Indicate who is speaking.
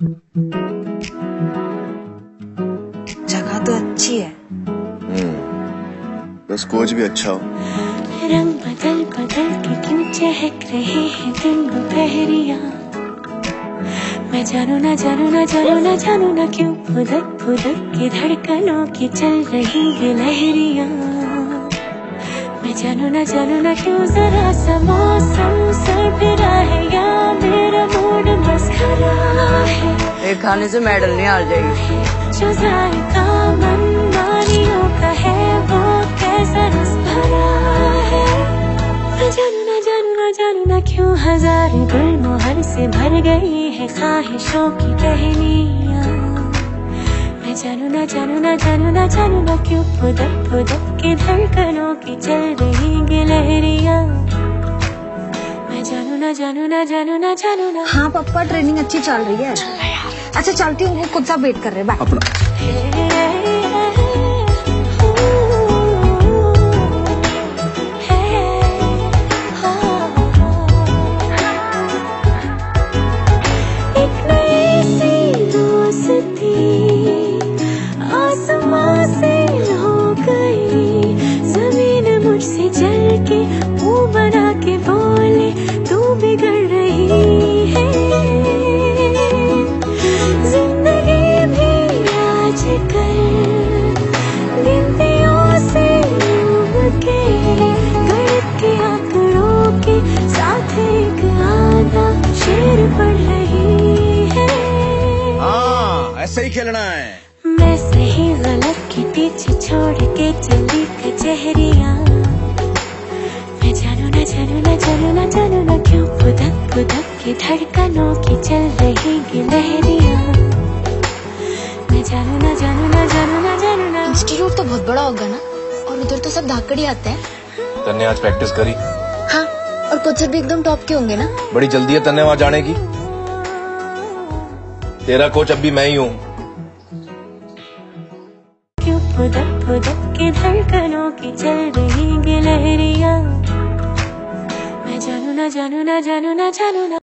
Speaker 1: जगह तो अच्छी है।
Speaker 2: बस कोच भी अच्छा हो।
Speaker 3: रंग बदल बदल के क्यों चहक रहे हैं दिन दोपहरिया? मैं जानू ना जानू ना जानू ना जानू ना क्यों फुदक फुदक के धड़कनों की चल रही है लहरिया? मैं जानू ना जानू ना क्यों जरा सा मौसम सर फिरा है या मेरा
Speaker 1: एक खाने से मेडल नहीं हार जाएगी।
Speaker 3: क्यों हज़ार गुल मोहर से भर गई है ख्वाहिशों की टहनियाँ मैं जानू, ना जानू ना जानू ना जानू, ना क्यों फुदक फुदक के धड़कनों की चल रही गिलहरियाँ ना जानू ना जानू ना जानू ना।
Speaker 4: हाँ पप्पा ट्रेनिंग अच्छी चल रही है। अच्छा चलती हूँ वो खुद सा वेट कर रहे हैं बाय
Speaker 3: आसमां से हो गई ज़मीन मुझसे जल
Speaker 5: ऐसे ही खेलना है।
Speaker 3: मैं सही गलत के पीछे छोड़ के चली कचहरिया मैं जानू ना जानू ना जानू ना जानू ना क्यों फुदक फुदक के धड़कनों
Speaker 6: बड़ा होगा ना और उधर तो सब धाकड़ी आते हैं।
Speaker 5: तन्ने आज प्रैक्टिस करी।
Speaker 6: हाँ और कोचर भी एकदम टॉप के होंगे ना।
Speaker 5: बड़ी जल्दी है तन्ने वहाँ जाने की। तेरा कोच अब भी मैं ही हूँ।
Speaker 3: के धड़कनों की चल रही गिलहरिया मैं जानू ना जानू ना जानू ना जानू ना।